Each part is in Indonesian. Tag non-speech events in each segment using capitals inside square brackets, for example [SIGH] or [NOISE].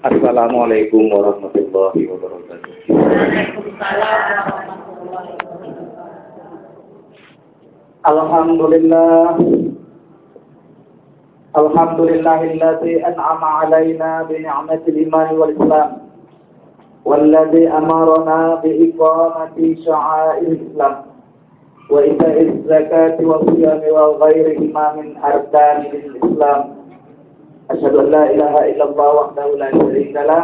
Assalamualaikum warahmatullahi wabarakatuh. Alhamdulillah. Alhamdulillahilladzi an'ama 'alaina bi ni'matil iman wal islam. Walladzi amarna bi iqamati sya'airil islam. وإيتاء الزكاة والصيام وغيرهما من أركان الإسلام. أشهد أن لا إله إلا الله وحده لا شريك له.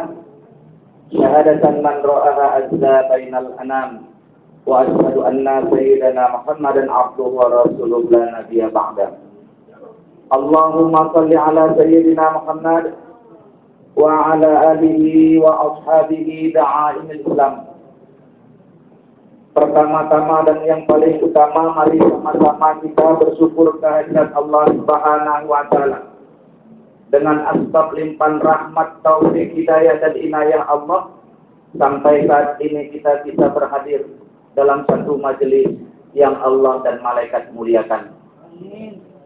شهادة من رآها أجزى بين الأنام. وأشهد أن سيدنا محمدا عبده ورسوله لا نبي بعده. اللهم صل على سيدنا محمد وعلى آله وأصحابه دعائم الإسلام. Pertama-tama dan yang paling utama mari sama-sama kita bersyukur kehadirat Allah Subhanahu wa taala. Dengan asbab limpan rahmat, taufik, hidayah dan inayah Allah sampai saat ini kita bisa berhadir dalam satu majelis yang Allah dan malaikat muliakan.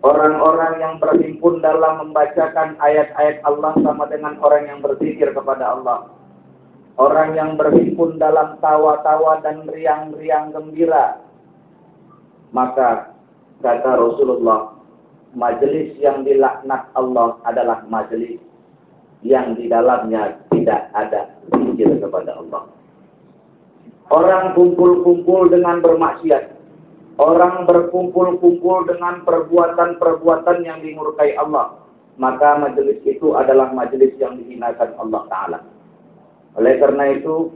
Orang-orang yang berhimpun dalam membacakan ayat-ayat Allah sama dengan orang yang berzikir kepada Allah Orang yang berhimpun dalam tawa-tawa dan riang-riang gembira. Maka kata Rasulullah, majelis yang dilaknat Allah adalah majelis yang di dalamnya tidak ada zikir kepada Allah. Orang kumpul-kumpul dengan bermaksiat. Orang berkumpul-kumpul dengan perbuatan-perbuatan yang dimurkai Allah. Maka majelis itu adalah majelis yang dihinakan Allah Ta'ala. Oleh karena itu,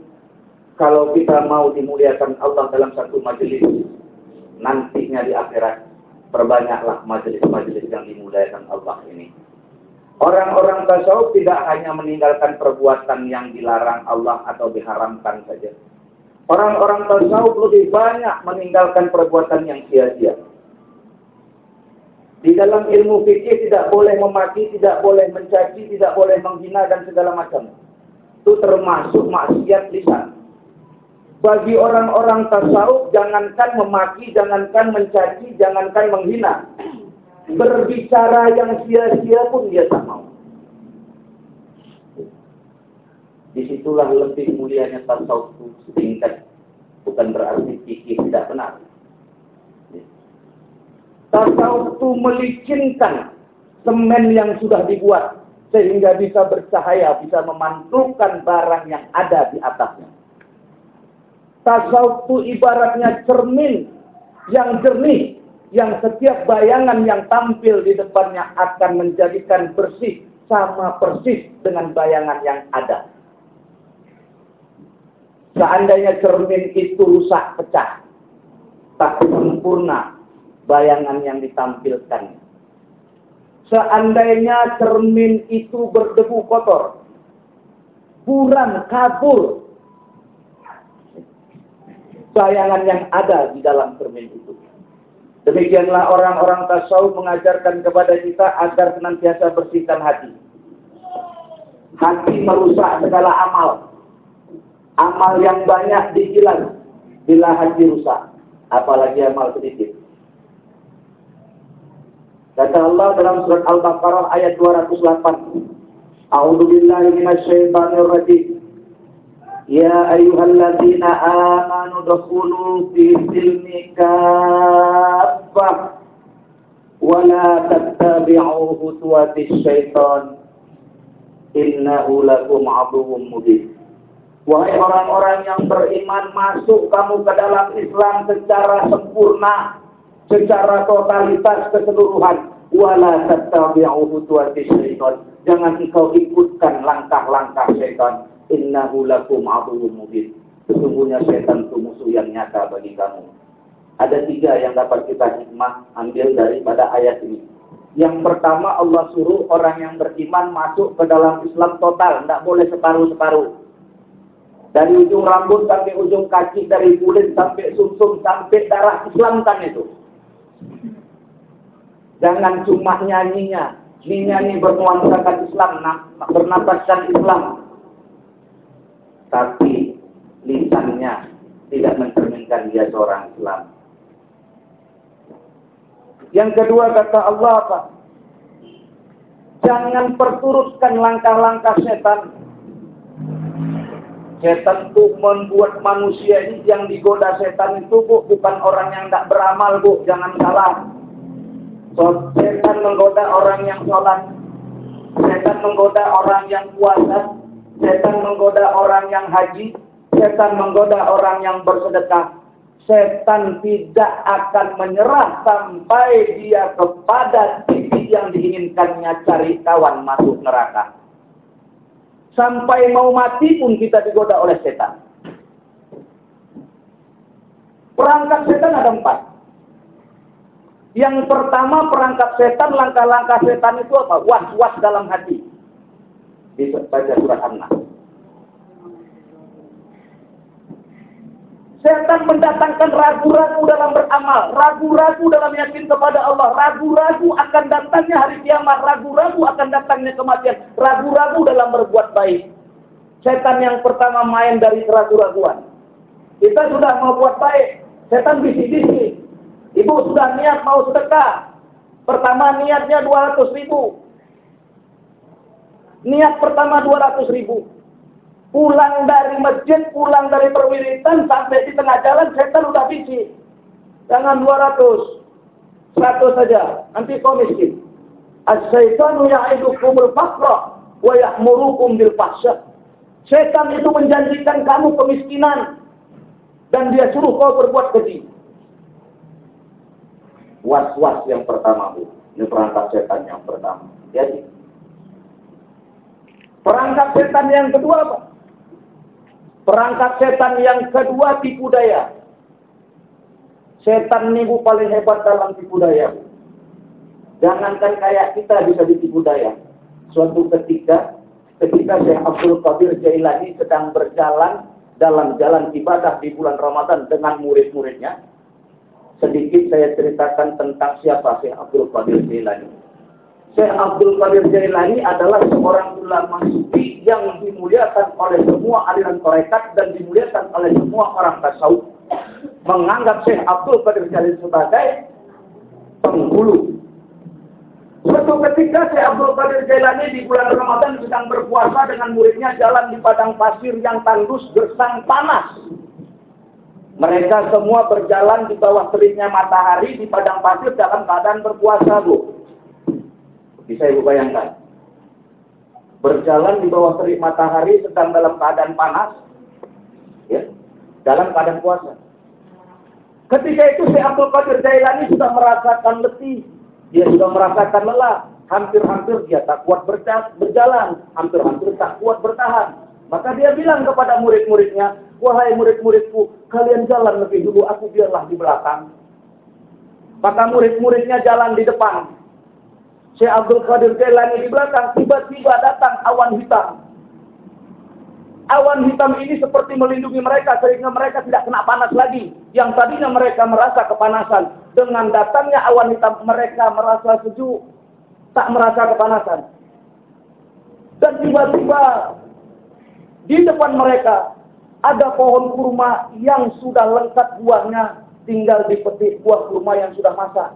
kalau kita mau dimuliakan Allah dalam satu majelis, nantinya di akhirat, perbanyaklah majelis-majelis yang dimuliakan Allah ini. Orang-orang tasawuf tidak hanya meninggalkan perbuatan yang dilarang Allah atau diharamkan saja. Orang-orang tasawuf lebih banyak meninggalkan perbuatan yang sia-sia. Di dalam ilmu fikih tidak boleh memaki, tidak boleh mencaci, tidak boleh menghina dan segala macam itu termasuk maksiat lisan. Bagi orang-orang tasawuf, jangankan memaki, jangankan mencaci, jangankan menghina. Berbicara yang sia-sia pun dia tak mau. Di situlah lebih mulianya tasawuf itu setingkat. Bukan berarti fikih tidak benar. Tasawuf itu melicinkan semen yang sudah dibuat sehingga bisa bercahaya, bisa memantulkan barang yang ada di atasnya. Tasawuf itu ibaratnya cermin yang jernih, yang setiap bayangan yang tampil di depannya akan menjadikan bersih sama persis dengan bayangan yang ada. Seandainya cermin itu rusak pecah, tak sempurna bayangan yang ditampilkan Seandainya cermin itu berdebu kotor, buram kabur bayangan yang ada di dalam cermin itu. Demikianlah orang-orang tasawuf mengajarkan kepada kita agar senantiasa bersihkan hati. Hati merusak segala amal. Amal yang banyak dihilang bila hati rusak. Apalagi amal sedikit. Kata Allah dalam surat Al-Baqarah ayat 208. A'udzu billahi minasyaitonir rajim. Ya ayyuhalladzina amanu dakhulu fi silmi kaffah wa la tattabi'u khutuwatis syaitan innahu lakum aduwwum mubin. Wahai orang-orang yang beriman masuk kamu ke dalam Islam secara sempurna secara totalitas keseluruhan wala tattabi'u khutuwati syaitan. Jangan engkau ikutkan langkah-langkah syaitan. Innahu lakum aduwwum mubin. Sesungguhnya syaitan itu musuh yang nyata bagi kamu. Ada tiga yang dapat kita hikmah ambil daripada ayat ini. Yang pertama Allah suruh orang yang beriman masuk ke dalam Islam total, tidak boleh separuh-separuh. Dari ujung rambut sampai ujung kaki, dari kulit sampai sumsum sampai darah Islam kan itu. Jangan cuma nyanyinya. Nyanyi bernuansakan Islam, bernapaskan Islam. Tapi lisannya tidak mencerminkan dia seorang Islam. Yang kedua kata Allah apa? Jangan perturutkan langkah-langkah setan. Setan itu membuat manusia ini yang digoda setan itu bu, bukan orang yang tidak beramal bu, jangan salah. Setan menggoda orang yang sholat, setan menggoda orang yang puasa, setan menggoda orang yang haji, setan menggoda orang yang bersedekah. Setan tidak akan menyerah sampai dia kepada titik yang diinginkannya cari kawan masuk neraka. Sampai mau mati pun kita digoda oleh setan. Perangkat setan ada empat. Yang pertama perangkat setan, langkah-langkah setan itu apa? Was-was dalam hati. Baca surat An-Nas. Setan mendatangkan ragu-ragu dalam beramal, ragu-ragu dalam yakin kepada Allah, ragu-ragu akan datangnya hari kiamat, ragu-ragu akan datangnya kematian, ragu-ragu dalam berbuat baik. Setan yang pertama main dari keraguan-raguan. Kita sudah mau buat baik, setan bisi-bisi. Ibu sudah niat mau sedekah. Pertama niatnya 200 ribu. Niat pertama 200 ribu. Pulang dari masjid, pulang dari perwiritan, sampai di tengah jalan, setan udah bisi. Jangan 200. 100 saja. Nanti kau miskin. As-syaitanu ya'idukumul faqra wa ya'murukum bil fahsya. Setan itu menjanjikan kamu kemiskinan dan dia suruh kau berbuat keji. Was-was yang pertama, Bu. Ini perangkat setan yang pertama. Jadi, perangkat setan yang kedua apa? Perangkat setan yang kedua tipu daya. Setan ini bu paling hebat dalam tipu daya. Jangankan kayak kita bisa ditipu daya. Suatu ketika, ketika Syekh Abdul Qadir Jailani sedang berjalan dalam jalan ibadah di bulan Ramadan dengan murid-muridnya, sedikit saya ceritakan tentang siapa Syekh Abdul Qadir Jailani. Syekh Abdul Qadir Jailani adalah seorang ulama sufi yang dimuliakan oleh semua aliran tarekat dan dimuliakan oleh semua orang tasawuf. Menganggap Syekh Abdul Qadir Jailani sebagai penghulu. Suatu ketika Syekh Abdul Qadir Jailani di bulan Ramadan sedang berpuasa dengan muridnya jalan di padang pasir yang tandus gersang panas. Mereka semua berjalan di bawah teriknya matahari di padang pasir dalam keadaan berpuasa, Bu. Bisa ibu bayangkan? Berjalan di bawah terik matahari sedang dalam keadaan panas, ya, dalam keadaan puasa. Ketika itu si Abdul Qadir Jailani sudah merasakan letih, dia sudah merasakan lelah, hampir-hampir dia tak kuat berjalan, hampir-hampir tak kuat bertahan. Maka dia bilang kepada murid-muridnya, wahai murid-muridku, kalian jalan lebih dulu, aku biarlah di belakang. Maka murid-muridnya jalan di depan, Syekh Abdul Qadir Jailani di belakang, tiba-tiba datang awan hitam. Awan hitam ini seperti melindungi mereka sehingga mereka tidak kena panas lagi. Yang tadinya mereka merasa kepanasan. Dengan datangnya awan hitam mereka merasa sejuk. Tak merasa kepanasan. Dan tiba-tiba di depan mereka ada pohon kurma yang sudah lengkap buahnya. Tinggal dipetik buah kurma yang sudah masak.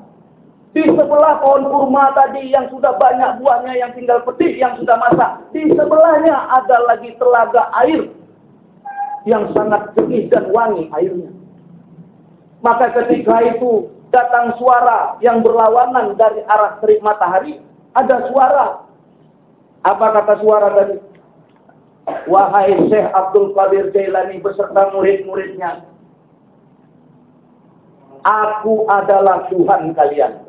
Di sebelah pohon kurma tadi yang sudah banyak buahnya yang tinggal petik yang sudah masak. Di sebelahnya ada lagi telaga air yang sangat jernih dan wangi airnya. Maka ketika itu datang suara yang berlawanan dari arah terik matahari. Ada suara. Apa kata suara tadi? Wahai Syekh Abdul Qadir Jailani beserta murid-muridnya. Aku adalah Tuhan kalian.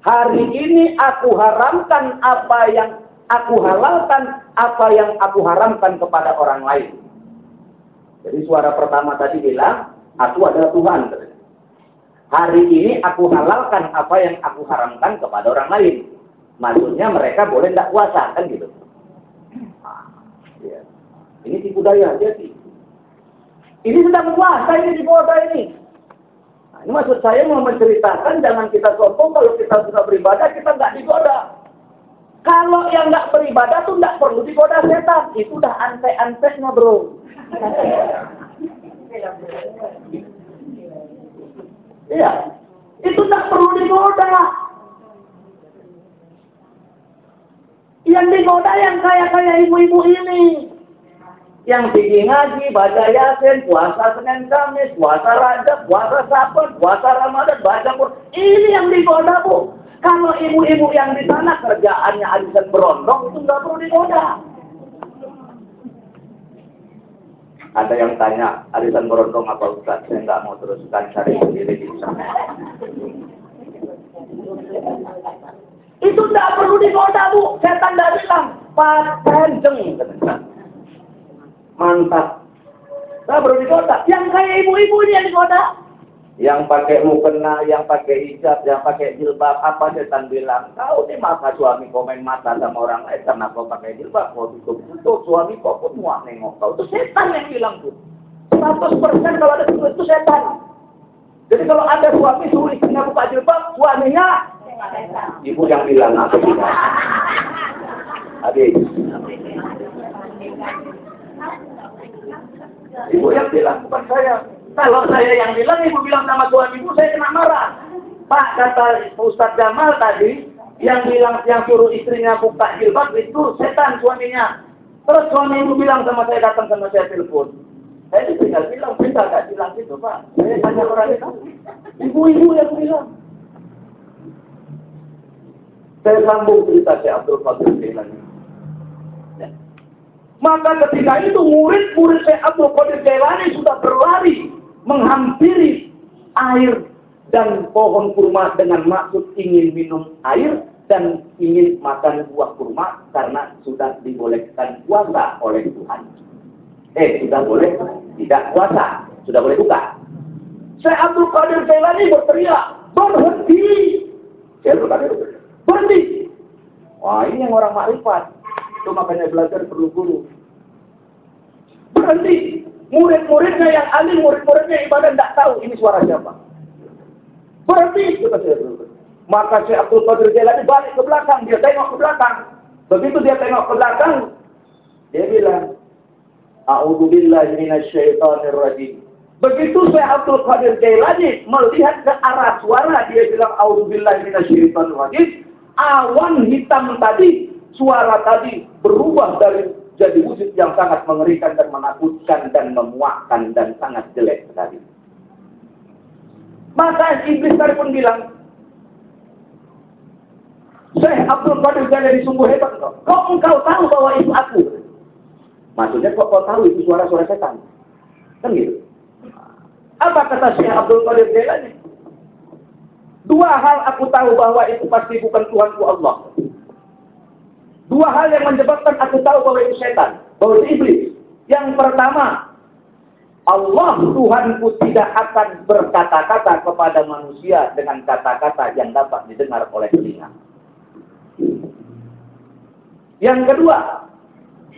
Hari ini aku haramkan apa yang aku halalkan, apa yang aku haramkan kepada orang lain. Jadi suara pertama tadi bilang, aku adalah Tuhan. Hari ini aku halalkan apa yang aku haramkan kepada orang lain. Maksudnya mereka boleh tidak puasa, kan gitu. Ini tipu daya, jadi. Ini sedang puasa ini di kota ini. Nah, ini maksud saya mau menceritakan jangan kita sombong kalau kita sudah beribadah kita nggak digoda. Kalau yang nggak beribadah tuh nggak perlu digoda setan. Itu udah antek-anteknya bro. Iya, itu nggak perlu digoda. Yang digoda yang kaya-kaya ibu-ibu ini. Yang tinggi ngaji, baca yasin, puasa Senin Kamis, puasa Rajab, puasa Sabat, puasa Ramadan, baca Quran. Ini yang digoda, Bu. Kalau ibu-ibu yang di sana kerjaannya alisan berondong, itu nggak perlu digoda. Ada yang tanya, arisan berondong apa Ustaz? Saya nggak mau teruskan cari sendiri di sana. Itu tidak perlu digoda, Bu. Setan tidak bilang, Pak Kenceng. Mantap. Tidak perlu digoda. Yang kayak ibu-ibu ini yang digoda. Yang pakai mukena, yang pakai hijab, yang pakai jilbab, apa setan bilang? Kau ini mata suami komen mata sama orang lain karena kau pakai jilbab, kau tutup tutup, suami kau pun muak nengok kau. Itu setan yang bilang tuh. 100% kalau ada itu, itu setan. Jadi kalau ada suami suruh istrinya buka jilbab, suaminya ibu yang bilang apa tidak? [LAUGHS] Adik. Ibu yang bilang bukan saya. Kalau saya yang bilang, ibu bilang sama suami ibu, saya kena marah. Pak, kata Ustadz Jamal tadi, yang bilang yang suruh istrinya buka jilbab itu setan suaminya. Terus suami ibu bilang sama saya datang sama saya telepon. Saya tinggal bilang, bisa gak bilang gitu Pak. Saya tanya orang itu. Ibu-ibu yang bilang. Saya sambung cerita si Abdul Qadir Jailani. Maka ketika itu murid-murid Syekh Abdul Qadir Jailani sudah berlari menghampiri air dan pohon kurma dengan maksud ingin minum air dan ingin makan buah kurma karena sudah dibolehkan puasa oleh Tuhan. Eh, sudah boleh tidak puasa, sudah boleh buka. Saya Abdul Qadir Jailani berteriak, berhenti. Saya Abdul Qadir berhenti. Wah, ini yang orang makrifat. Itu makanya belajar perlu guru. Berhenti. Murid-muridnya yang alim, murid-muridnya ibadah tidak tahu ini suara siapa. Berhenti, kata saya Maka si Abdul Qadir Jailani balik ke belakang, dia tengok ke belakang. Begitu dia tengok ke belakang, dia bilang, A'udzubillahi minasyaitonir rajim. Begitu saya Abdul Qadir Jailani melihat ke arah suara, dia bilang A'udzubillahi minasyaitonir rajim. Awan hitam tadi, suara tadi berubah dari jadi wujud yang sangat mengerikan dan menakutkan dan memuakkan dan sangat jelek sekali. Maka iblis tadi pun bilang, Syekh Abdul Qadir Jalani sungguh hebat kok. Kok engkau tahu bahwa itu aku? Maksudnya kok kau tahu itu suara-suara setan? Kan gitu. Apa kata Syekh Abdul Qadir Jalani? Dua hal aku tahu bahwa itu pasti bukan Tuhanku Allah. Dua hal yang menyebabkan aku tahu bahwa itu setan, bahwa itu iblis. Yang pertama, Allah Tuhanku tidak akan berkata-kata kepada manusia dengan kata-kata yang dapat didengar oleh telinga. Yang kedua,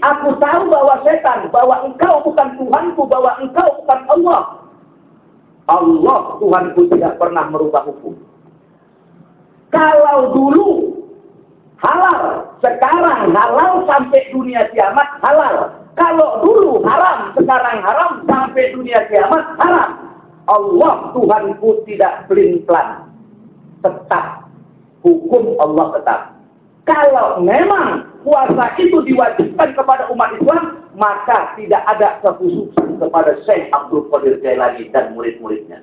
aku tahu bahwa setan, bahwa engkau bukan Tuhanku, bahwa engkau bukan Allah. Allah Tuhanku tidak pernah merubah hukum. Kalau dulu halal. Sekarang halal sampai dunia kiamat halal. Kalau dulu haram, sekarang haram sampai dunia kiamat haram. Allah Tuhanku tidak pelin-pelan. Tetap. Hukum Allah tetap. Kalau memang puasa itu diwajibkan kepada umat Islam, maka tidak ada kekhususan kepada Syekh Abdul Qadir Jailani dan murid-muridnya.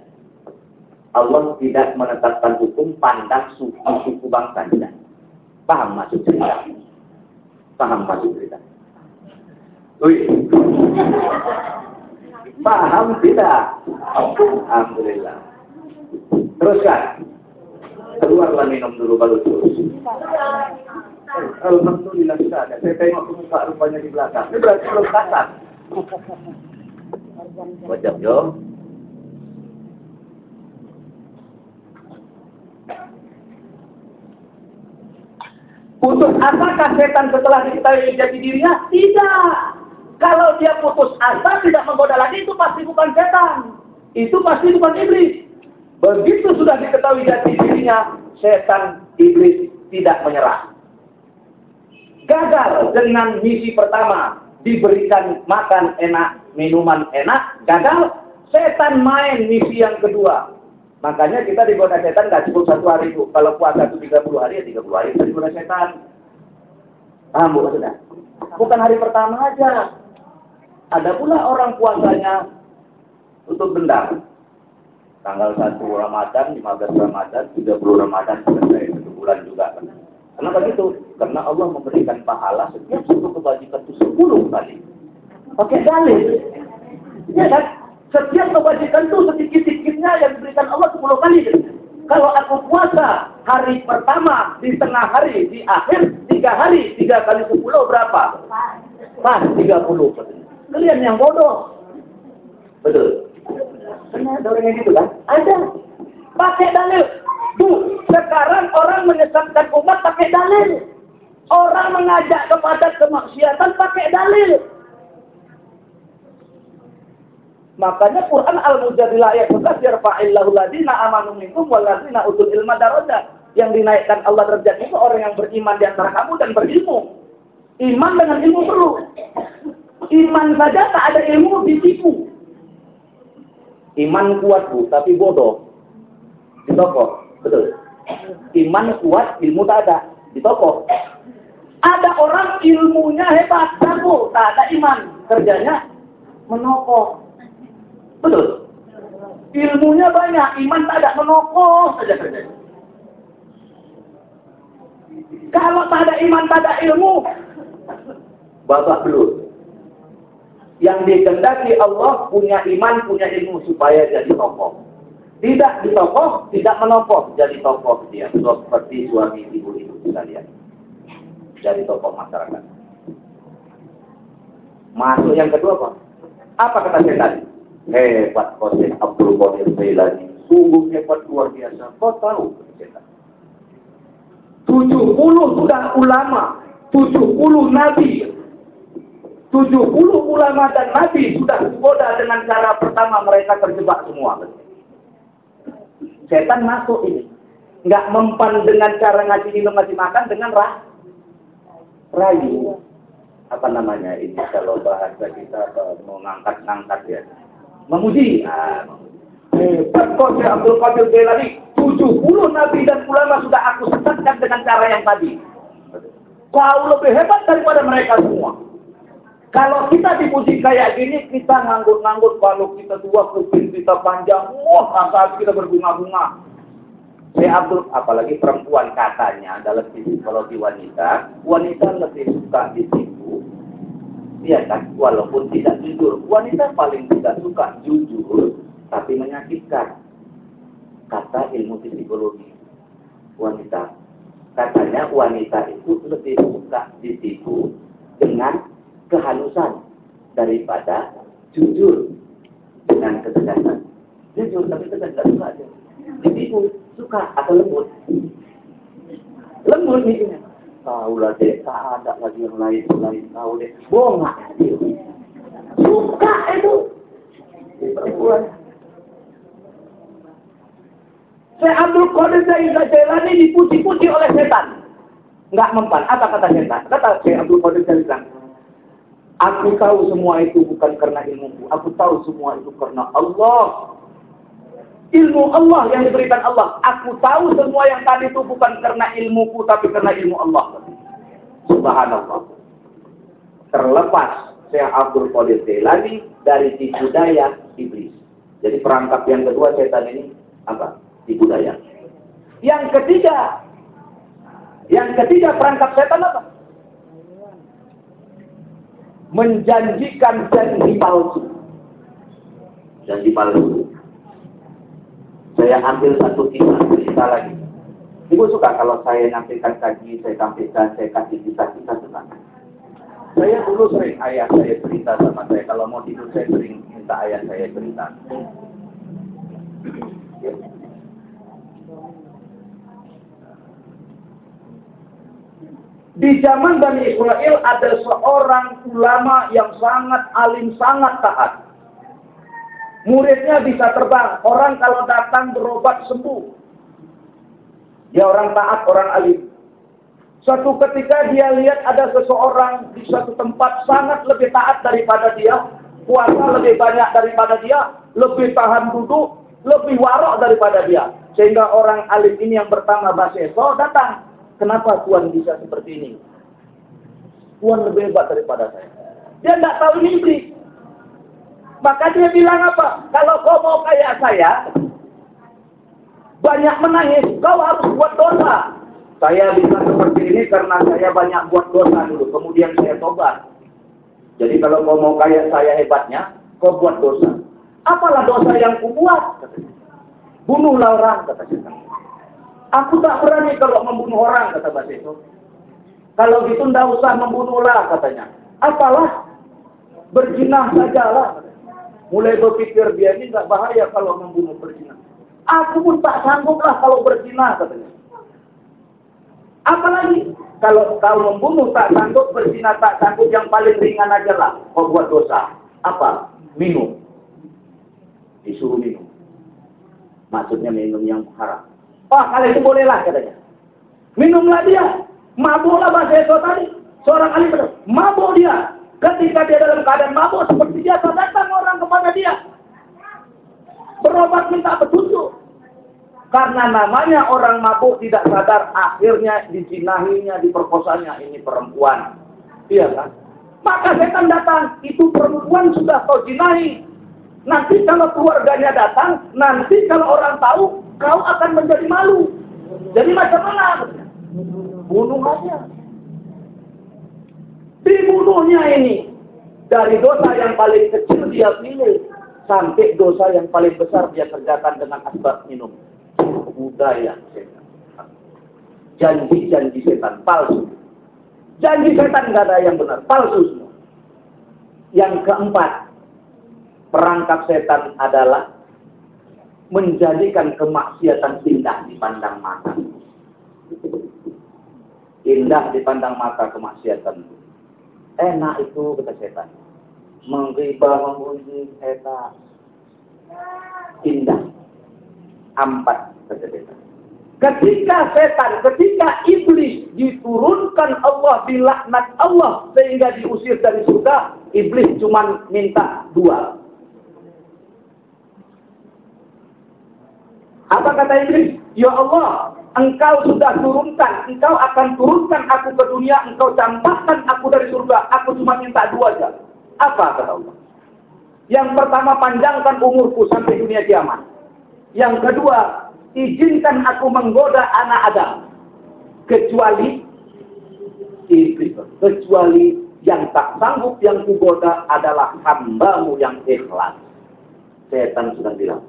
Allah tidak menetapkan hukum pandang suku, suku bangsa tidak. Paham maksud cerita? Paham maksud cerita? Wih. Paham tidak? Alhamdulillah. Teruskan. Keluarlah minum dulu baru terus. Alhamdulillah sudah ada. Saya tengok muka rupanya di belakang. Ini berarti belum kasar. [LAUGHS] Wajib yo. Putus asakah setan setelah diketahui jati dirinya? Tidak. Kalau dia putus asa tidak menggoda lagi itu pasti bukan setan. Itu pasti bukan iblis. Begitu sudah diketahui jati dirinya, setan iblis tidak menyerah. Gagal dengan misi pertama, diberikan makan enak, minuman enak, gagal. Setan main misi yang kedua, Makanya kita digoda setan nggak cukup satu hari itu. Kalau puasa itu 30 hari ya 30 hari kita digoda setan. Paham bu maksudnya? Bukan hari pertama aja. Ada pula orang puasanya untuk benda. Tanggal 1 Ramadan, 15 Ramadan, 30 Ramadan, selesai satu bulan juga. Kenapa gitu? Karena Allah memberikan pahala setiap satu kebajikan itu 10 kali. Pakai dalil. Ya kan? Setiap kebajikan itu sedikit-sedikitnya yang diberikan Allah 10 kali. Kalau aku puasa hari pertama, di tengah hari, di akhir, tiga hari, tiga kali sepuluh berapa? Pas, tiga puluh. Kalian yang bodoh. Betul. Karena ada orang yang gitu kan? Ada. Pakai dalil. Tuh, sekarang orang menyesatkan umat pakai dalil. Orang mengajak kepada kemaksiatan pakai dalil. Makanya Quran Al-Mujadilah ayat 11 yarfa'illahu ladina amanu minkum wal ladina utul ilma darajat. Yang dinaikkan Allah derajat itu orang yang beriman di antara kamu dan berilmu. Iman dengan ilmu perlu. Iman saja tak ada ilmu ditipu. Iman kuat bu, tapi bodoh. Di toko, betul. Iman kuat, ilmu tak ada. Di toko. Ada orang ilmunya hebat, jago, tak ada iman. Kerjanya menokok. Betul. Ilmunya banyak, iman tak ada menokok saja kerjanya. Kalau tak ada iman, tak ada ilmu, babak belur. Yang dikendaki Allah punya iman, punya ilmu supaya jadi tokoh. Tidak di tokoh, tidak menokoh jadi tokoh dia. Seperti suami ibu-ibu sekalian. Jadi tokoh masyarakat. Masuk yang kedua apa? Apa kata saya tadi? Hebat Qasim Abdul Qadir Jailani. Sungguh hebat luar biasa. Kau tahu? 70 sudah ulama, 70 nabi, 70 ulama dan nabi sudah digoda dengan cara pertama mereka terjebak semua. Setan masuk ini. Nggak mempan dengan cara ngasih minum, ngasih makan dengan rah, rayu. Apa namanya ini kalau bahasa kita mau ngangkat-ngangkat ya. Memuji. Ah, Hebat kok si Abdul Qadir Jailani 70 nabi dan ulama sudah aku sesatkan dengan cara yang tadi. Kau lebih hebat daripada mereka semua. Kalau kita dipuji kayak gini, kita nganggut-nganggut. Kalau kita tua, kuping kita panjang. Wah, rasa kita berbunga-bunga. Saya Abdul, apalagi perempuan katanya dalam psikologi wanita, wanita lebih suka ditipu. Iya kan, walaupun tidak jujur. Wanita paling tidak suka jujur, tapi menyakitkan kata ilmu psikologi wanita. Katanya wanita itu lebih suka ditipu dengan kehalusan daripada jujur dengan ketegasan. Jujur tapi tegas tidak suka aja. Ditipu suka atau lembut. Lembut nih. Tahu lah deh, ada lagi yang lain selain tahu deh. Bohong Suka itu. Perempuan. Saya Abdul Qadir Jailani dipuji-puji oleh setan. Enggak mempan. Apa kata setan? Kata saya Abdul Qadir Jailani. Aku tahu semua itu bukan karena ilmuku. Aku tahu semua itu karena Allah. Ilmu Allah yang diberikan Allah. Aku tahu semua yang tadi itu bukan karena ilmuku, tapi karena ilmu Allah. Subhanallah. Terlepas saya Abdul Qadir Jailani dari tipu daya iblis. Jadi perangkap yang kedua setan ini apa? di budaya. Yang ketiga, yang ketiga perangkap setan apa? Menjanjikan janji palsu. Janji palsu. Saya ambil satu kisah cerita lagi. Ibu suka kalau saya nampilkan kaji, saya tampilkan, saya kasih kisah-kisah suka. Saya dulu sering ayah saya cerita sama saya. Kalau mau tidur saya sering minta ayah saya cerita. Di zaman Bani Israel ada seorang ulama yang sangat alim, sangat taat. Muridnya bisa terbang. Orang kalau datang berobat sembuh. Dia orang taat, orang alim. Suatu ketika dia lihat ada seseorang di suatu tempat sangat lebih taat daripada dia. Puasa lebih banyak daripada dia. Lebih tahan duduk. Lebih warok daripada dia. Sehingga orang alim ini yang pertama Baseso datang Kenapa Tuhan bisa seperti ini? Tuhan lebih hebat daripada saya. Dia tidak tahu ini. Maka dia bilang apa? Kalau kau mau kayak saya, banyak menangis, kau harus buat dosa. Saya bisa seperti ini karena saya banyak buat dosa dulu, kemudian saya tobat. Jadi kalau kau mau kayak saya hebatnya, kau buat dosa. Apalah dosa yang kubuat? Bunuhlah orang, kata setan. Aku tak berani kalau membunuh orang, kata Baseso. Kalau gitu tidak usah membunuhlah, katanya. Apalah, berjinah sajalah. Mulai berpikir dia ini nggak bahaya kalau membunuh berzina. Aku pun tak sanggup lah kalau berzina katanya. Apalagi kalau kau membunuh tak sanggup, berzina tak sanggup, yang paling ringan aja lah. Kau buat dosa. Apa? Minum. Disuruh minum. Maksudnya minum yang haram. Oh, kalau itu bolehlah katanya. Minumlah dia. Mabuklah bahasa itu tadi. Seorang alim mabuk dia. Ketika dia dalam keadaan mabuk seperti biasa datang orang kepada dia. Berobat minta petunjuk. Karena namanya orang mabuk tidak sadar akhirnya dijinahinya, diperkosanya ini perempuan. Iya kan? Maka setan datang, itu perempuan sudah kau jinahi. Nanti kalau keluarganya datang, nanti kalau orang tahu, kau akan menjadi malu. Jadi macam mana? Bunuh aja dibunuhnya ini dari dosa yang paling kecil dia pilih sampai dosa yang paling besar dia kerjakan dengan asbab minum budaya setan janji-janji setan palsu janji setan nggak ada yang benar palsu semua yang keempat perangkap setan adalah menjadikan kemaksiatan indah dipandang mata indah dipandang mata kemaksiatan Enak itu kata setan. Menggibah, memuji setan. Indah. Empat. Ketika setan, ketika iblis diturunkan Allah, dilaknat Allah sehingga diusir dari surga, iblis cuma minta dua. Apa kata iblis? Ya Allah, engkau sudah turunkan, engkau akan turunkan aku ke dunia, engkau campakkan aku dari surga, aku cuma minta dua aja. Apa kata Allah? Yang pertama panjangkan umurku sampai dunia kiamat. Yang kedua, izinkan aku menggoda anak Adam. Kecuali iblis. Kecuali yang tak sanggup yang kugoda adalah hambamu yang ikhlas. Setan sudah bilang,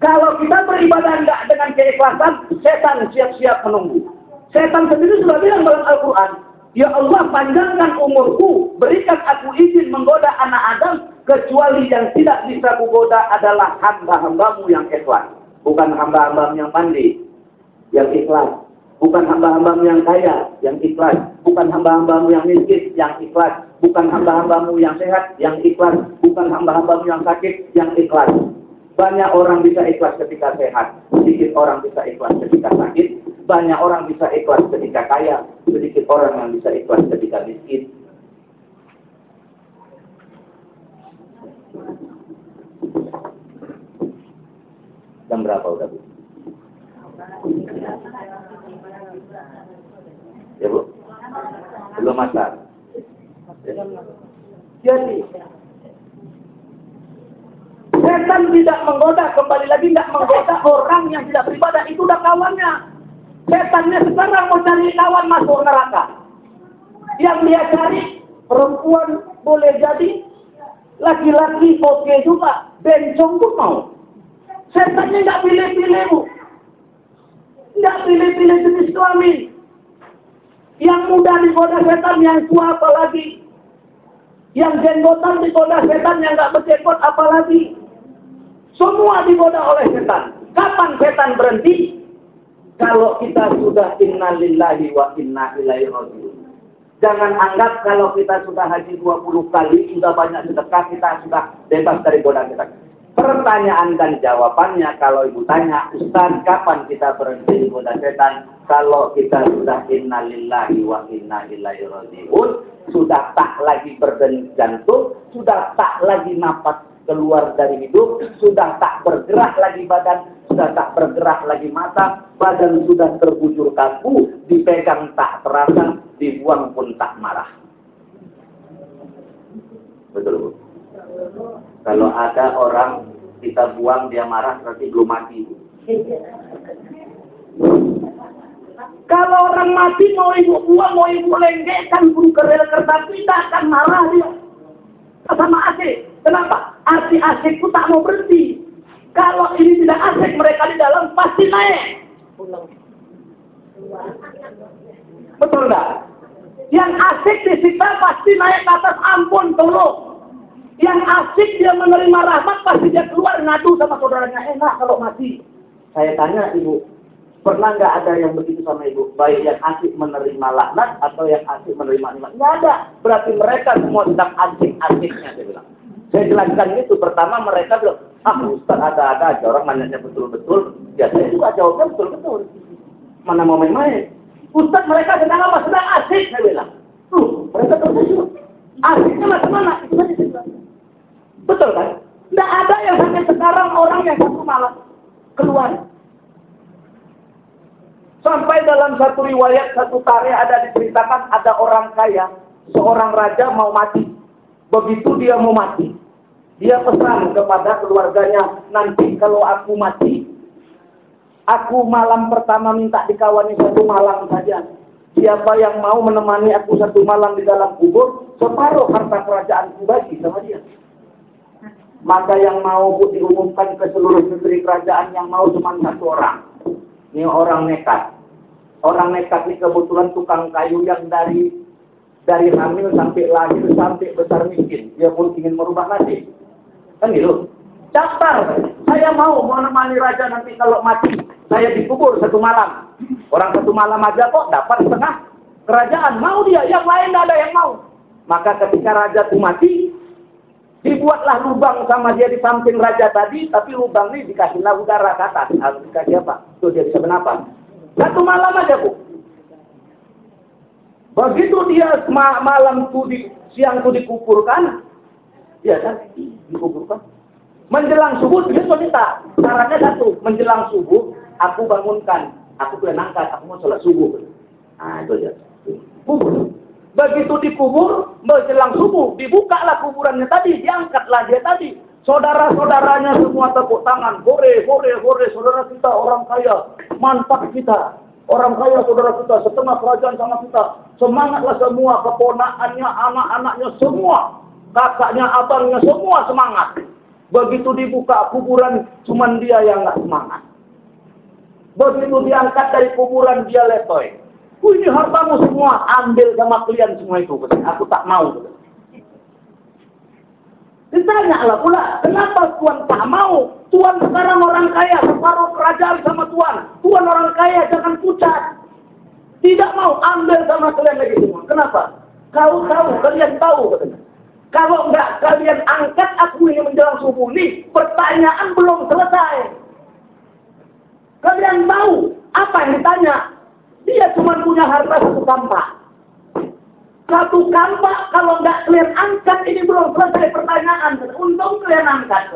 kalau kita beribadah tidak dengan keikhlasan, setan siap-siap menunggu. Setan sendiri sudah bilang dalam Al-Quran, Ya Allah panjangkan umurku, berikan aku izin menggoda anak Adam, kecuali yang tidak bisa kugoda adalah hamba-hambamu yang ikhlas. Bukan hamba-hambamu yang pandai, yang ikhlas. Bukan hamba-hambamu yang kaya, yang ikhlas. Bukan hamba-hambamu yang miskin, yang ikhlas. Bukan hamba-hambamu yang sehat, yang ikhlas. Bukan hamba-hambamu yang sakit, yang ikhlas. Banyak orang bisa ikhlas ketika sehat, sedikit orang bisa ikhlas ketika sakit, banyak orang bisa ikhlas ketika kaya, sedikit orang yang bisa ikhlas ketika miskin. Jam berapa udah Bu? Ya Bu? Belum masak. Jadi, Setan tidak menggoda, kembali lagi tidak menggoda orang yang tidak beribadah. Itu udah kawannya. Setannya sekarang mau cari kawan masuk neraka. Yang dia cari perempuan boleh jadi, laki-laki oke juga, bencong pun mau. Setannya nggak pilih-pilih bu, nggak pilih-pilih jenis kelamin. Yang muda digoda setan, yang tua apalagi. Yang jenggotan digoda setan, yang nggak berjenggot apalagi. Semua digoda oleh setan. Kapan setan berhenti? Kalau kita sudah innalillahi wa inna ilaihi rajiun. Jangan anggap kalau kita sudah haji 20 kali, sudah banyak sedekah, kita sudah bebas dari godaan kita. Pertanyaan dan jawabannya kalau ibu tanya, Ustaz kapan kita berhenti goda setan? Kalau kita sudah innalillahi wa inna ilaihi rajiun, sudah tak lagi berdenyut jantung, sudah tak lagi napas keluar dari hidup, sudah tak bergerak lagi badan, sudah tak bergerak lagi mata, badan sudah terbujur kaku, dipegang tak terasa, dibuang pun tak marah. Betul Bu? Kalau ada orang kita buang dia marah berarti belum mati. Kalau orang mati mau ibu buang, mau ibu lenggekkan pun ke rel kereta kita akan marah dia. Sama asik. Kenapa? Arti asikku tak mau berhenti. Kalau ini tidak asik, mereka di dalam pasti naik. Betul enggak? Yang asik di situ pasti naik ke atas ampun, tolong. Yang asik dia menerima rahmat pasti dia keluar ngadu sama saudaranya enak kalau mati. Saya tanya ibu, pernah nggak ada yang begitu sama ibu? Baik yang asik menerima laknat atau yang asik menerima nikmat? Nggak ada. Berarti mereka semua sedang asik-asiknya saya bilang. Saya jelaskan itu. Pertama mereka bilang, ah Ustaz ada-ada aja orang nanya betul-betul. Ya saya juga jawabnya betul-betul. Mana mau main-main. Ustaz mereka sedang apa? Sedang asik saya bilang. Tuh, mereka terus Asiknya macam mana? Itu saja. Betul kan? Tidak ada yang sampai sekarang orang yang satu malam keluar. Sampai dalam satu riwayat, satu tarikh ada diceritakan ada orang kaya, seorang raja mau mati. Begitu dia mau mati, dia pesan kepada keluarganya, nanti kalau aku mati, aku malam pertama minta dikawani satu malam saja. Siapa yang mau menemani aku satu malam di dalam kubur, separuh harta kerajaanku bagi sama dia. Maka yang mau diumumkan ke seluruh negeri kerajaan yang mau cuma satu orang. Ini orang nekat. Orang nekat ini kebetulan tukang kayu yang dari dari hamil sampai lahir sampai besar miskin. Dia pun ingin merubah nasib. Kan gitu. Daftar. Saya mau menemani raja nanti kalau mati. Saya dikubur satu malam. Orang satu malam aja kok dapat setengah kerajaan. Mau dia. Yang lain ada yang mau. Maka ketika raja itu mati, dibuatlah lubang sama dia di samping raja tadi, tapi lubang ini dikasihlah udara ke atas. Harus dikasih apa? Tuh dia bisa bernapas. Satu malam aja, Bu. Begitu dia malam itu di siang itu dikuburkan, Ya kan? Dikuburkan. Menjelang subuh dia wanita. Syaratnya satu. Menjelang subuh aku bangunkan. Aku boleh angkat. Aku mau sholat subuh. Nah itu aja. Kubur. Begitu dikubur, menjelang subuh, dibukalah kuburannya tadi, diangkatlah dia tadi. Saudara-saudaranya semua tepuk tangan, hore, hore, hore, saudara kita orang kaya, mantap kita. Orang kaya saudara kita, setengah kerajaan sama kita. Semangatlah semua, keponakannya, anak-anaknya, semua kakaknya, abangnya, semua semangat. Begitu dibuka kuburan, cuman dia yang nggak semangat. Begitu diangkat dari kuburan, dia letoy. Ini hartamu semua, ambil sama kalian semua itu. Aku tak mau. Ditanya lah pula, kenapa Tuhan tak mau? Tuhan sekarang orang kaya, separuh kerajaan sama Tuhan. Tuhan orang kaya, jangan pucat. Tidak mau, ambil sama kalian lagi semua. Kenapa? Kau tahu, kalian tahu. Kalau enggak kalian angkat aku ini menjelang subuh ini, pertanyaan belum selesai. Kalian tahu apa yang ditanya? Dia cuma punya harta satu kampak. Satu kampak kalau enggak kalian angkat ini belum selesai pertanyaan. Untung kalian angkat.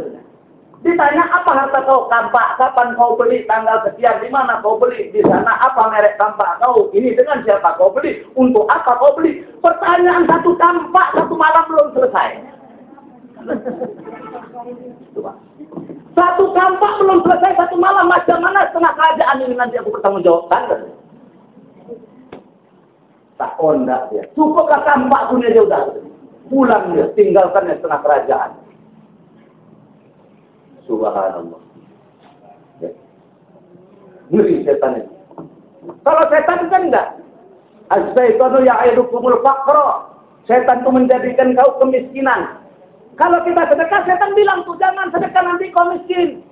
Ditanya apa harta kau kampak, kapan kau beli, tanggal sekian, di mana kau beli, di sana apa merek kampak kau, ini dengan siapa kau beli, untuk apa kau beli. Pertanyaan satu kampak satu malam belum selesai. Satu kampak belum selesai satu malam, macam mana setengah kerajaan ini nanti aku bertanggung jawabkan. Tak ondak dia. Cukuplah kampak punya dia udah. Pulang dia, tinggalkan setengah kerajaan. Subhanallah. Ya. Setan itu. Kalau setan kan enggak. As-syaitanu ya'idukumul faqra. Setan itu menjadikan kau kemiskinan. Kalau kita sedekah, setan bilang tuh jangan sedekah nanti kau miskin.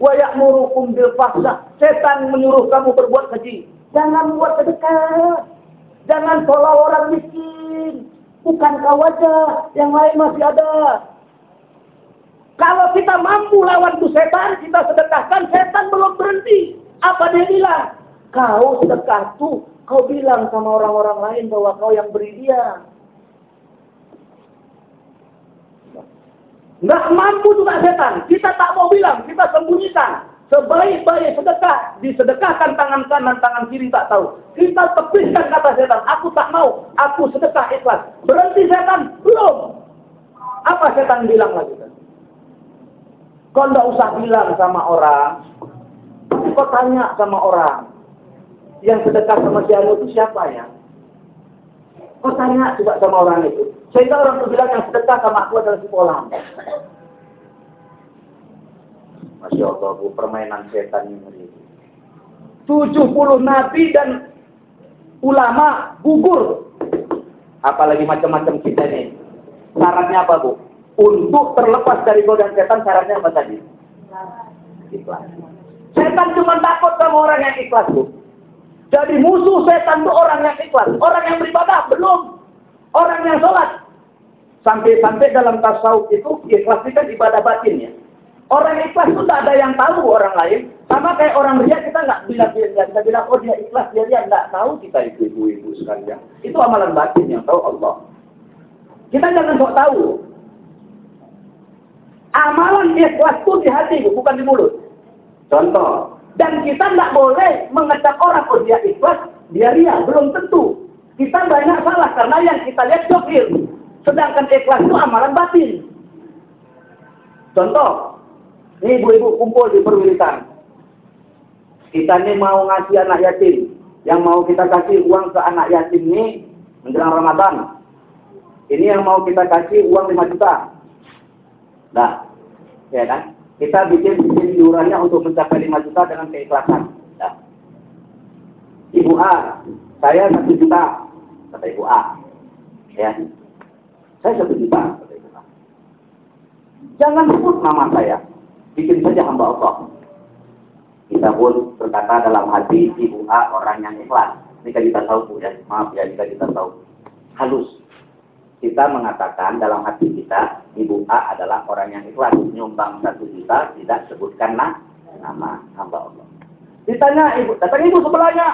Wa ya'murukum bil fahsya. Setan menyuruh kamu berbuat keji. Jangan buat sedekah. Jangan tolak orang miskin. Bukan kau aja, yang lain masih ada. Kalau kita mampu lawan tuh setan, kita sedekahkan, setan belum berhenti. Apa dia bilang? Kau sedekah tuh, kau bilang sama orang-orang lain bahwa kau yang beri dia. Nggak mampu juga setan. Kita tak mau bilang, kita sembunyikan. Sebaik-baik sedekah, disedekahkan tangan kanan, tangan kiri tak tahu. Kita tepiskan kata setan, aku tak mau, aku sedekah ikhlas. Berhenti setan, belum. Apa setan bilang lagi? Kau tidak usah bilang sama orang, kau tanya sama orang, yang sedekah sama si Anu itu siapa ya? Kau tanya coba sama orang itu. Sehingga orang itu bilang yang sedekah sama aku adalah si. Masya Allah, bu, permainan setan ini. 70 nabi dan ulama gugur. Apalagi macam-macam kita ini. Syaratnya apa, Bu? Untuk terlepas dari godaan setan, syaratnya apa tadi? Ikhlas. Setan cuma takut sama orang yang ikhlas, Bu. Jadi musuh setan itu orang yang ikhlas. Orang yang beribadah, belum. Orang yang sholat. Sampai-sampai dalam tasawuf itu, ikhlas itu kan ibadah batin ya. Orang ikhlas itu tidak ada yang tahu orang lain. Sama kayak orang ria kita nggak bilang dia nggak bisa bilang oh dia ikhlas dia dia nggak tahu kita itu ibu-ibu sekalian. Itu amalan batin yang tahu Allah. Kita jangan sok tahu. Amalan ikhlas itu di hati bukan di mulut. Contoh. Dan kita tidak boleh mengecap orang oh dia ikhlas dia ria belum tentu. Kita banyak salah karena yang kita lihat jokir. Sedangkan ikhlas itu amalan batin. Contoh, ini ibu-ibu kumpul di perwilitan. Kita ini mau ngasih anak yatim. Yang mau kita kasih uang ke anak yatim ini menjelang Ramadan. Ini yang mau kita kasih uang 5 juta. Nah, ya kan? Kita bikin bikin untuk mencapai 5 juta dengan keikhlasan. Nah. Ibu A, saya 1 juta, kata Ibu A. Ya. Saya 1 juta. Jangan sebut nama saya bikin saja hamba Allah. Kita pun berkata dalam hati ibu A orang yang ikhlas. Jika kita tahu Bu ya, maaf ya jika kita tahu. Halus. Kita mengatakan dalam hati kita, ibu A adalah orang yang ikhlas. Nyumbang satu juta, tidak sebutkan nama hamba Allah. Ditanya ibu, datang ibu sebelahnya.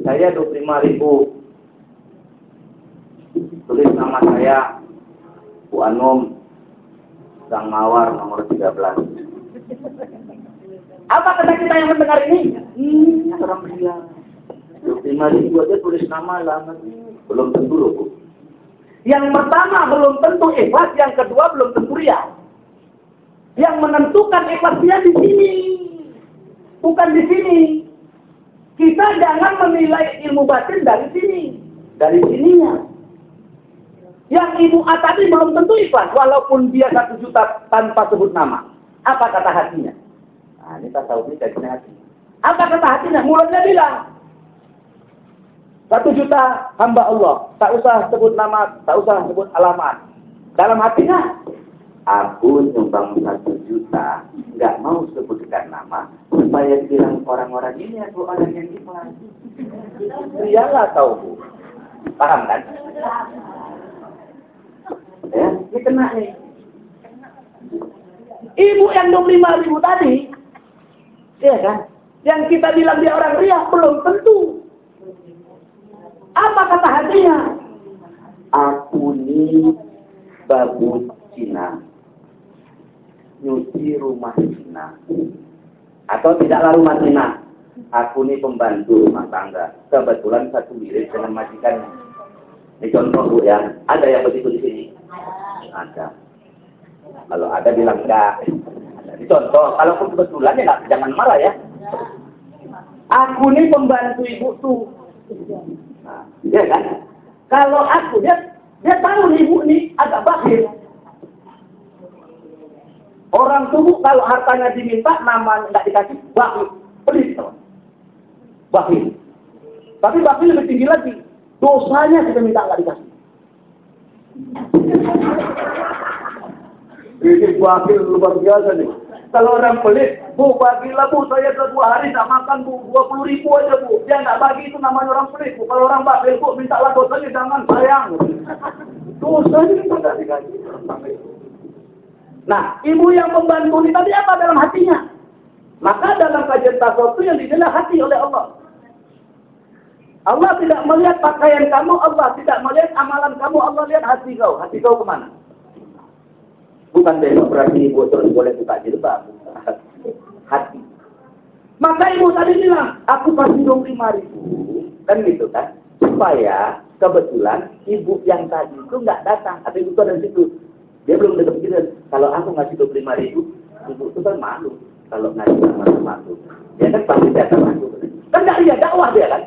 Saya 25 ribu. Tulis nama saya, Bu Anum, Gang Mawar nomor 13. Apa kata kita yang mendengar ini? Hmm, orang bilang. Lima ribu aja tulis nama lama. Belum tentu loh, Bu. Yang pertama belum tentu ikhlas, yang kedua belum tentu ria. Yang menentukan ikhlas dia di sini. Bukan di sini. Kita jangan menilai ilmu batin dari sini. Dari sininya. Yang ibu A tadi belum tentu ikhlas, walaupun dia satu juta tanpa sebut nama. Apa kata hatinya? Nah, ini tahu ini dari hati. Apa kata hatinya? Mulutnya bilang, satu juta hamba Allah, tak usah sebut nama, tak usah sebut alamat. Dalam hatinya, aku nyumbang satu juta, nggak mau sebutkan nama, supaya bilang orang-orang ini aku orang yang ikhlas. Iyalah tahu, paham kan? Ya, ini kena nih. Ibu yang 25 ribu tadi, ya kan? Yang kita bilang dia orang riak belum tentu. Apa kata hatinya? Aku ini babu Cina. Nyuci rumah Cina. Atau tidaklah rumah Cina. Aku ini pembantu rumah tangga. Kebetulan satu mirip dengan majikannya. Ini contoh Bu ya. Ada yang begitu di sini. Ada. Kalau ada bilang enggak. Contoh, kalau kebetulan ya enggak, jangan marah ya. Aku ini pembantu ibu tuh. Nah, ya kan? Kalau aku, dia, dia tahu ibu ini agak bakhil. Orang tubuh kalau hartanya diminta, nama nggak dikasih, bakhil. Pelit. Bakhil. Tapi bakhil lebih tinggi lagi. Dosanya kita minta nggak dikasih. Ini wakil luar biasa nih. Kalau orang pelit, bu bagilah bu, saya dua hari tak makan bu, dua puluh ribu aja bu. Dia nggak bagi itu namanya orang pelit bu. Kalau orang bakil bu, mintalah dosanya jangan sayang. Dosanya tidak dikasih. Nah, ibu yang membantu ini tadi apa dalam hatinya? Maka dalam kajian tasawuf itu yang dinilai hati oleh Allah. Allah tidak melihat pakaian kamu, Allah tidak melihat amalan kamu, Allah lihat hati kau. Hati kau ke mana? Bukan besok berarti bocor boleh buka jilbab. hati. Maka ibu tadi bilang, aku kasih dong lima ribu. Kan gitu kan. Supaya kebetulan ibu yang tadi itu nggak datang. Atau ibu itu ada situ. Dia belum dekat pikiran. Kalau aku ngasih dua lima ribu, ibu itu kan malu. Kalau ngasih sama-sama aku. Dia kan pasti datang aku. Kan nggak iya dakwah dia kan.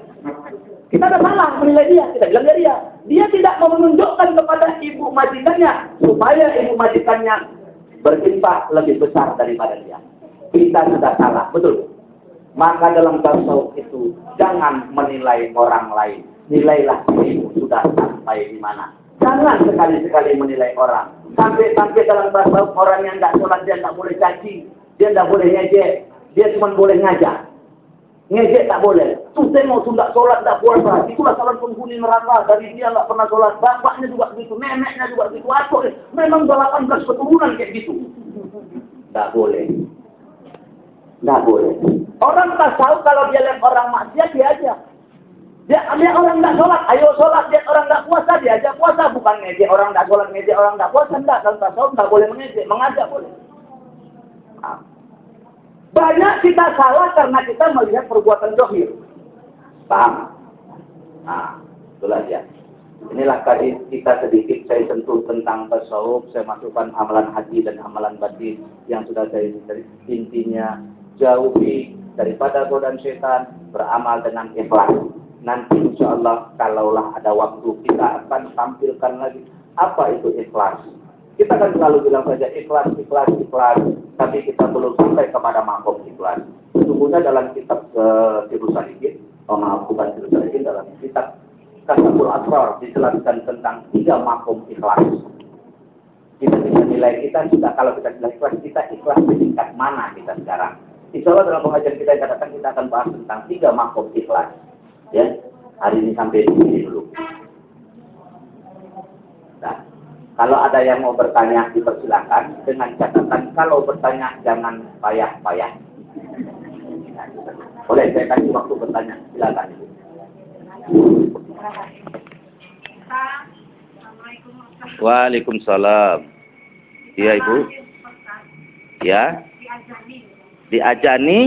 Kita ada salah menilai dia. Kita bilang dia dia. Tidak mau menunjukkan kepada ibu majikannya. Supaya ibu majikannya berimpak lebih besar daripada dia. Kita sudah salah. Betul. Maka dalam tasawuf itu jangan menilai orang lain. Nilailah dirimu sudah sampai di mana. Jangan sekali-sekali menilai orang. Sampai-sampai dalam tasawuf orang yang tidak sholat dia tidak boleh caci. Dia tidak boleh ngejek. Dia cuma boleh ngajak. Ngejek tak boleh. Tuh tengok tuh tidak sholat, tidak puasa. Itulah salah penghuni neraka. Dari dia tidak pernah sholat. Bapaknya juga begitu. Neneknya juga begitu. Atau memang 18 keturunan kayak gitu. Tidak boleh. Tidak boleh. Orang tak tahu kalau dia lihat orang maksiat dia aja. Dia, dia orang tidak sholat, ayo sholat. Dia orang tidak puasa, dia aja puasa. Bukan ngejek orang tidak sholat, ngejek orang tidak puasa. Tidak, kalau tasawuf tidak boleh mengejek, mengajak boleh. Banyak kita salah karena kita melihat perbuatan dohir. Paham? Nah, itulah dia. Inilah tadi kita sedikit saya sentuh tentang tasawuf, saya masukkan amalan hati dan amalan batin yang sudah saya intinya jauhi daripada godaan setan, beramal dengan ikhlas. Nanti insya Allah kalaulah ada waktu kita akan tampilkan lagi apa itu ikhlas. Kita kan selalu bilang saja ikhlas, ikhlas, ikhlas, tapi kita belum sampai kepada makom ikhlas. Sesungguhnya dalam kitab uh, Tiru Salikin, oh maaf bukan Tiru Salikin, dalam kitab Kasabul Asrar dijelaskan tentang tiga makom ikhlas. Kita bisa nilai kita sudah kalau kita bilang ikhlas, kita ikhlas di tingkat mana kita sekarang. Insya Allah dalam pengajian kita yang akan kita akan bahas tentang tiga makom ikhlas. Ya, hari ini sampai di sini dulu. Nah, kalau ada yang mau bertanya dipersilakan dengan catatan kalau bertanya jangan payah-payah. Boleh saya kasih waktu bertanya, silakan. Waalaikumsalam. Iya Ibu. Ya. Diajani. Diajani.